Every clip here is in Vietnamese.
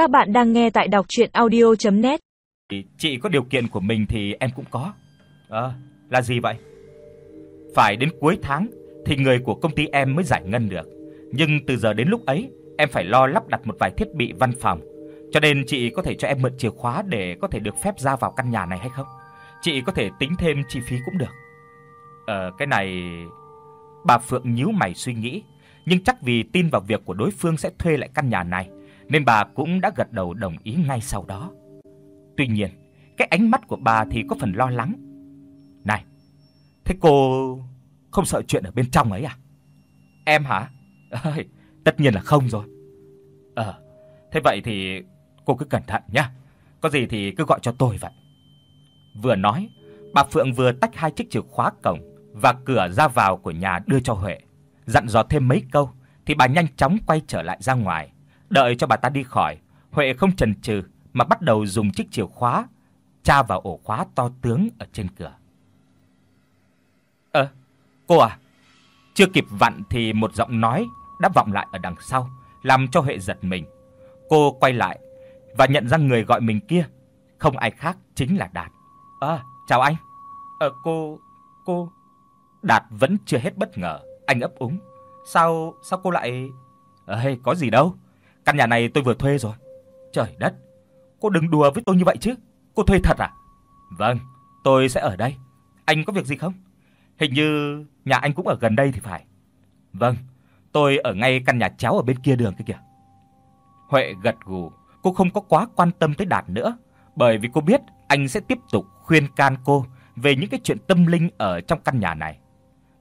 Các bạn đang nghe tại đọc audio net Chị có điều kiện của mình thì em cũng có. Ờ, là gì vậy? Phải đến cuối tháng thì người của công ty em mới giải ngân được. Nhưng từ giờ đến lúc ấy, em phải lo lắp đặt một vài thiết bị văn phòng. Cho nên chị có thể cho em mượn chìa khóa để có thể được phép ra vào căn nhà này hay không? Chị có thể tính thêm chi phí cũng được. Ờ, cái này bà Phượng nhíu mày suy nghĩ, nhưng chắc vì tin vào việc của đối phương sẽ thuê lại căn nhà này, nên bà cũng đã gật đầu đồng ý ngay sau đó. Tuy nhiên, cái ánh mắt của bà thì có phần lo lắng. "Này, thế cô không sợ chuyện ở bên trong ấy à?" "Em hả?" "Ơi, tất nhiên là không rồi." "Ờ, thế vậy thì cô cứ cẩn thận nhé. Có gì thì cứ gọi cho tôi vậy." Vừa nói, bà Phượng vừa tách hai chiếc chìa khóa cổng và cửa ra vào của nhà đưa cho Huệ, dặn dò thêm mấy câu thì bà nhanh chóng quay trở lại ra ngoài. Đợi cho bà ta đi khỏi, Huệ không chần chừ mà bắt đầu dùng chiếc chìa khóa tra vào ổ khóa to tướng ở trên cửa. "Ơ, cô à?" Chưa kịp vặn thì một giọng nói đã vọng lại ở đằng sau, làm cho Huệ giật mình. Cô quay lại và nhận ra người gọi mình kia không ai khác chính là Đạt. "À, chào anh." "Ờ cô cô Đạt vẫn chưa hết bất ngờ, anh ấp úng. "Sao sao cô lại ờ, hay có gì đâu. Căn nhà này tôi vừa thuê rồi." "Trời đất, cô đừng đùa với tôi như vậy chứ. Cô thuê thật à?" "Vâng, tôi sẽ ở đây. Anh có việc gì không?" "Hình như nhà anh cũng ở gần đây thì phải." "Vâng, tôi ở ngay căn nhà cháu ở bên kia đường kia kìa." Huệ gật gù, cô không có quá quan tâm tới Đạt nữa, bởi vì cô biết anh sẽ tiếp tục khuyên can cô về những cái chuyện tâm linh ở trong căn nhà này.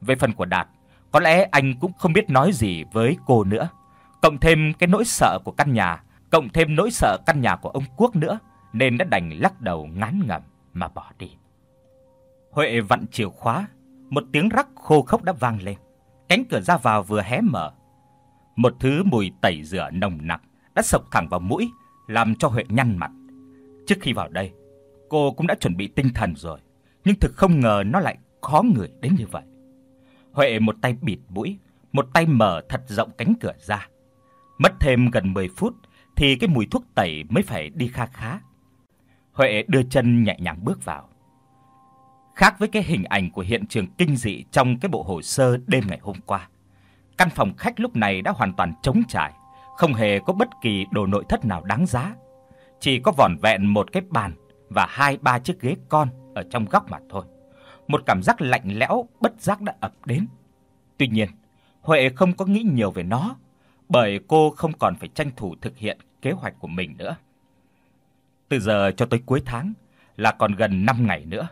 Về phần của Đạt, có lẽ anh cũng không biết nói gì với cô nữa. Cộng thêm cái nỗi sợ của căn nhà, cộng thêm nỗi sợ căn nhà của ông Quốc nữa, nên đã đành lắc đầu ngán ngẩm mà bỏ đi. Huệ vặn chìa khóa, một tiếng rắc khô khốc đã vang lên. Cánh cửa ra vào vừa hé mở. Một thứ mùi tẩy rửa nồng nặc đã sộc thẳng vào mũi, làm cho Huệ nhăn mặt. Trước khi vào đây, cô cũng đã chuẩn bị tinh thần rồi, nhưng thực không ngờ nó lại khó người đến như vậy. Huệ một tay bịt mũi, một tay mở thật rộng cánh cửa ra. Mất thêm gần 10 phút thì cái mùi thuốc tẩy mới phải đi kha khá. Huệ đưa chân nhẹ nhàng bước vào. Khác với cái hình ảnh của hiện trường kinh dị trong cái bộ hồ sơ đêm ngày hôm qua, căn phòng khách lúc này đã hoàn toàn trống trải, không hề có bất kỳ đồ nội thất nào đáng giá. Chỉ có vỏn vẹn một cái bàn và hai ba chiếc ghế con ở trong góc mà thôi. Một cảm giác lạnh lẽo bất giác đã ập đến. Tuy nhiên, Huệ không có nghĩ nhiều về nó, bởi cô không còn phải tranh thủ thực hiện kế hoạch của mình nữa. Từ giờ cho tới cuối tháng là còn gần 5 ngày nữa.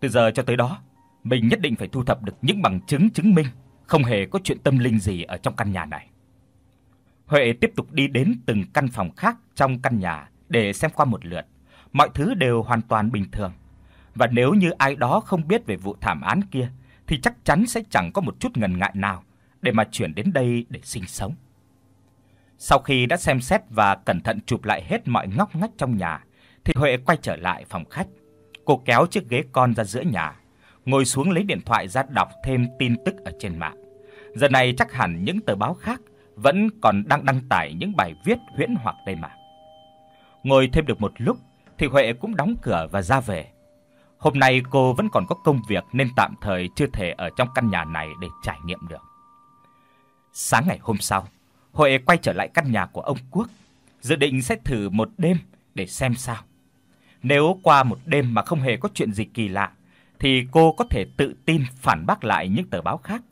Từ giờ cho tới đó, mình nhất định phải thu thập được những bằng chứng chứng minh không hề có chuyện tâm linh gì ở trong căn nhà này. Huệ tiếp tục đi đến từng căn phòng khác trong căn nhà để xem qua một lượt. Mọi thứ đều hoàn toàn bình thường. Và nếu như ai đó không biết về vụ thảm án kia thì chắc chắn sẽ chẳng có một chút ngần ngại nào để mà chuyển đến đây để sinh sống. Sau khi đã xem xét và cẩn thận chụp lại hết mọi ngóc ngách trong nhà, thì Huệ quay trở lại phòng khách. Cô kéo chiếc ghế con ra giữa nhà, ngồi xuống lấy điện thoại ra đọc thêm tin tức ở trên mạng. Giờ này chắc hẳn những tờ báo khác vẫn còn đang đăng tải những bài viết huyễn hoặc đây mà. Ngồi thêm được một lúc thì Huệ cũng đóng cửa và ra về. Hôm nay cô vẫn còn có công việc nên tạm thời chưa thể ở trong căn nhà này để trải nghiệm được. Sáng ngày hôm sau, Huệ quay trở lại căn nhà của ông Quốc, dự định sẽ thử một đêm để xem sao. Nếu qua một đêm mà không hề có chuyện gì kỳ lạ thì cô có thể tự tin phản bác lại những tờ báo khác.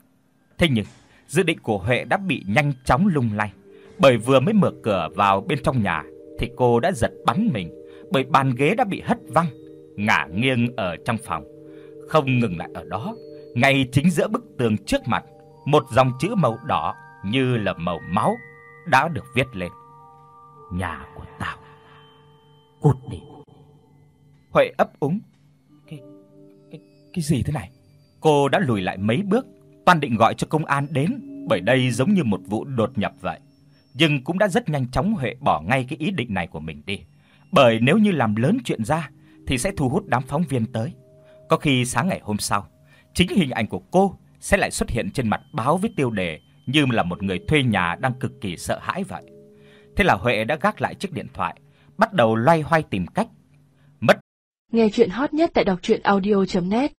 Thế nhưng, dự định của Huệ đã bị nhanh chóng lung lay, bởi vừa mới mở cửa vào bên trong nhà thì cô đã giật bắn mình bởi bàn ghế đã bị hất văng, ngả nghiêng ở trong phòng. Không ngừng lại ở đó, ngay chính giữa bức tường trước mặt, một dòng chữ màu đỏ như là màu máu đã được viết lên. Nhà của tao. Cút đi. Huệ ấp úng. Cái cái cái gì thế này? Cô đã lùi lại mấy bước, toan định gọi cho công an đến, bởi đây giống như một vụ đột nhập vậy. Nhưng cũng đã rất nhanh chóng Huệ bỏ ngay cái ý định này của mình đi. Bởi nếu như làm lớn chuyện ra thì sẽ thu hút đám phóng viên tới. Có khi sáng ngày hôm sau, chính hình ảnh của cô sẽ lại xuất hiện trên mặt báo với tiêu đề như là một người thuê nhà đang cực kỳ sợ hãi vậy. Thế là Huệ đã gác lại chiếc điện thoại, bắt đầu loay hoay tìm cách. Mất Nghe truyện hot nhất tại doctruyenaudio.net